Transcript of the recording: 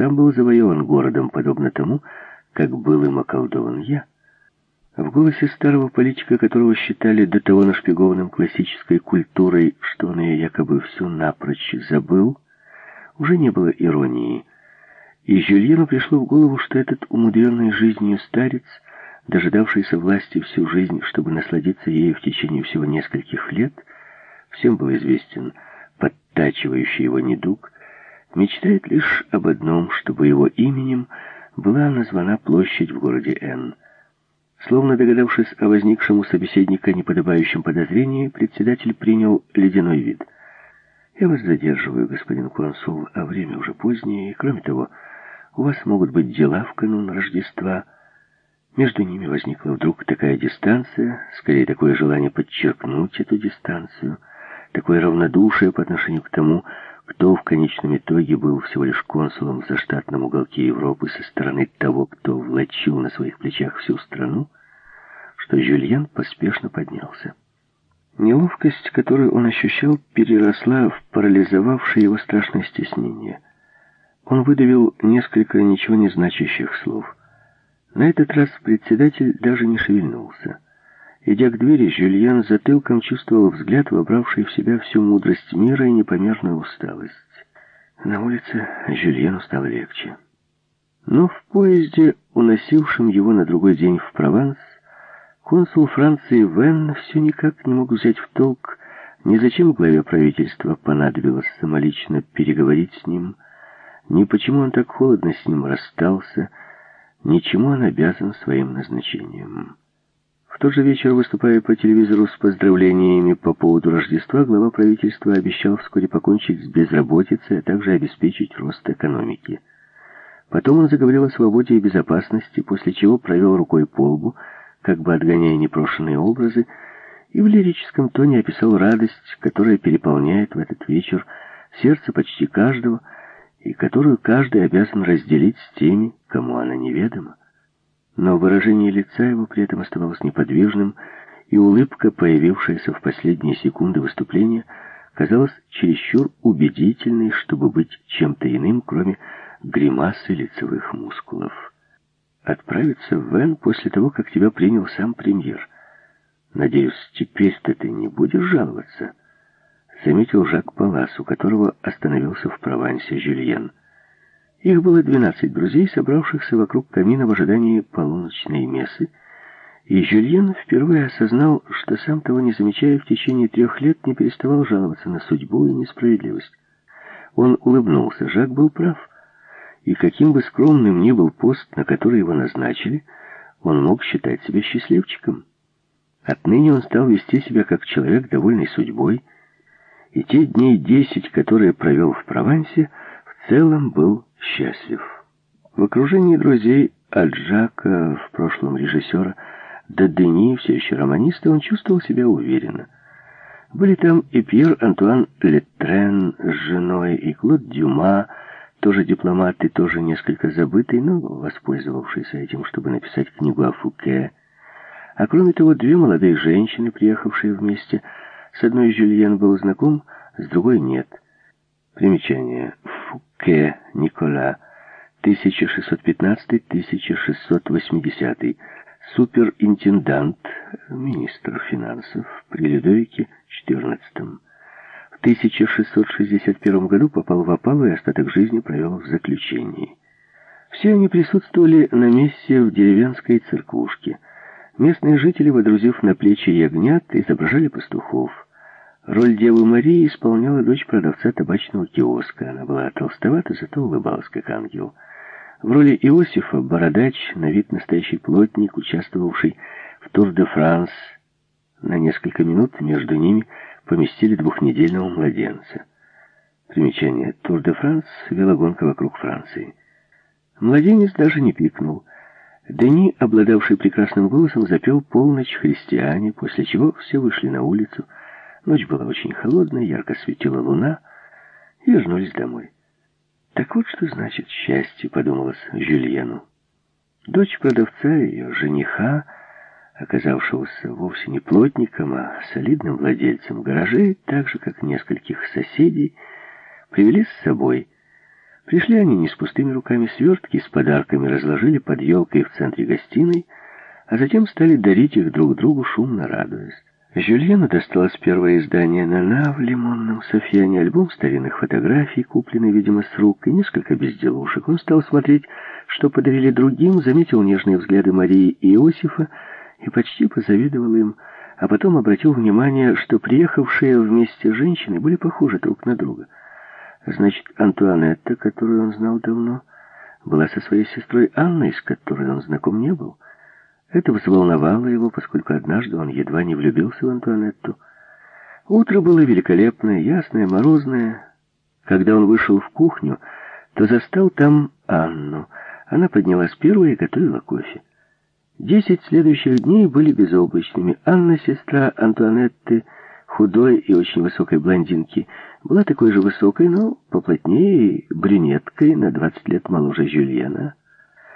сам был завоеван городом, подобно тому, как был им околдован я. В голосе старого политика, которого считали до того нашпигованным классической культурой, что он ее якобы всю напрочь забыл, уже не было иронии. И Жюльену пришло в голову, что этот умудренный жизнью старец, дожидавшийся власти всю жизнь, чтобы насладиться ею в течение всего нескольких лет, всем был известен подтачивающий его недуг, мечтает лишь об одном, чтобы его именем была названа площадь в городе Н. Словно догадавшись о возникшем у собеседника неподобающем подозрении, председатель принял ледяной вид. «Я вас задерживаю, господин консул, а время уже позднее, и кроме того, у вас могут быть дела в канун Рождества». Между ними возникла вдруг такая дистанция, скорее такое желание подчеркнуть эту дистанцию, такое равнодушие по отношению к тому, кто в конечном итоге был всего лишь консулом в заштатном уголке Европы со стороны того, кто влачил на своих плечах всю страну, что Жюльен поспешно поднялся. Неловкость, которую он ощущал, переросла в парализовавшее его страшное стеснение. Он выдавил несколько ничего не значащих слов. На этот раз председатель даже не шевельнулся. Идя к двери, Жюльен затылком чувствовал взгляд, вобравший в себя всю мудрость мира и непомерную усталость. На улице Жюльену стало легче. Но в поезде, уносившем его на другой день в Прованс, консул Франции Вен все никак не мог взять в толк, ни зачем главе правительства понадобилось самолично переговорить с ним, ни почему он так холодно с ним расстался, ни чему он обязан своим назначением тот же вечер, выступая по телевизору с поздравлениями по поводу Рождества, глава правительства обещал вскоре покончить с безработицей, а также обеспечить рост экономики. Потом он заговорил о свободе и безопасности, после чего провел рукой по лбу, как бы отгоняя непрошенные образы, и в лирическом тоне описал радость, которая переполняет в этот вечер сердце почти каждого, и которую каждый обязан разделить с теми, кому она неведома но выражение лица его при этом оставалось неподвижным, и улыбка, появившаяся в последние секунды выступления, казалась чересчур убедительной, чтобы быть чем-то иным, кроме гримасы лицевых мускулов. Отправиться в Вен после того, как тебя принял сам премьер. Надеюсь, теперь-то ты не будешь жаловаться, заметил Жак Палас, у которого остановился в Провансе Жюльен. Их было двенадцать друзей, собравшихся вокруг камина в ожидании полуночной мессы, и Жюльен впервые осознал, что сам того не замечая, в течение трех лет не переставал жаловаться на судьбу и несправедливость. Он улыбнулся, Жак был прав, и каким бы скромным ни был пост, на который его назначили, он мог считать себя счастливчиком. Отныне он стал вести себя как человек, довольный судьбой, и те дней десять, которые провел в Провансе, в целом был счастлив. В окружении друзей от Жака, в прошлом режиссера, до Дени, все еще романиста, он чувствовал себя уверенно. Были там и Пьер Антуан Летрен с женой, и Клод Дюма, тоже дипломат и тоже несколько забытый, но воспользовавшийся этим, чтобы написать книгу о Фуке. А кроме того, две молодые женщины, приехавшие вместе. С одной Жюльен был знаком, с другой нет. Примечание. Фуке Никола, 1615-1680, суперинтендант, министр финансов при Людовике XIV. В 1661 году попал в опалу и остаток жизни провел в заключении. Все они присутствовали на мессе в деревенской церквушке. Местные жители, водрузив на плечи ягнят, изображали пастухов. Роль Девы Марии исполняла дочь продавца табачного киоска. Она была толстовата, зато улыбалась, как ангел. В роли Иосифа бородач, на вид настоящий плотник, участвовавший в Тур-де-Франс. На несколько минут между ними поместили двухнедельного младенца. Примечание. Тур-де-Франс — велогонка вокруг Франции. Младенец даже не пикнул. Дени, обладавший прекрасным голосом, запел полночь христиане, после чего все вышли на улицу — Ночь была очень холодная, ярко светила луна, и вернулись домой. Так вот что значит счастье, подумалось Жюльену. Дочь продавца и ее жениха, оказавшегося вовсе не плотником, а солидным владельцем гаражей, так же, как нескольких соседей, привели с собой. Пришли они не с пустыми руками, свертки с подарками разложили под елкой в центре гостиной, а затем стали дарить их друг другу, шумно радуясь. Жюльену досталось первое издание «Нана» в лимонном софьяне, альбом старинных фотографий, купленный, видимо, с рук, и несколько безделушек. Он стал смотреть, что подарили другим, заметил нежные взгляды Марии и Иосифа и почти позавидовал им, а потом обратил внимание, что приехавшие вместе женщины были похожи друг на друга. Значит, Антуанетта, которую он знал давно, была со своей сестрой Анной, с которой он знаком не был. Это взволновало его, поскольку однажды он едва не влюбился в Антуанетту. Утро было великолепное, ясное, морозное. Когда он вышел в кухню, то застал там Анну. Она поднялась первой и готовила кофе. Десять следующих дней были безоблачными. Анна, сестра Антуанетты, худой и очень высокой блондинки, была такой же высокой, но поплотнее и брюнеткой, на двадцать лет моложе Жюльена.